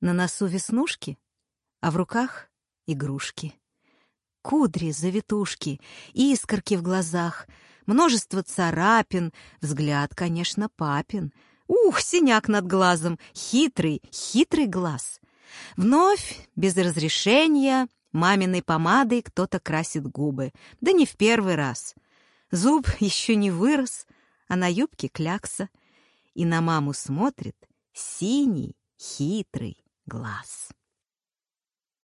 На носу веснушки, а в руках игрушки. Кудри, завитушки, искорки в глазах, множество царапин, взгляд, конечно, папин. Ух, синяк над глазом, хитрый, хитрый глаз. Вновь, без разрешения, маминой помадой кто-то красит губы. Да не в первый раз. Зуб еще не вырос, а на юбке клякса. И на маму смотрит синий, хитрый глаз.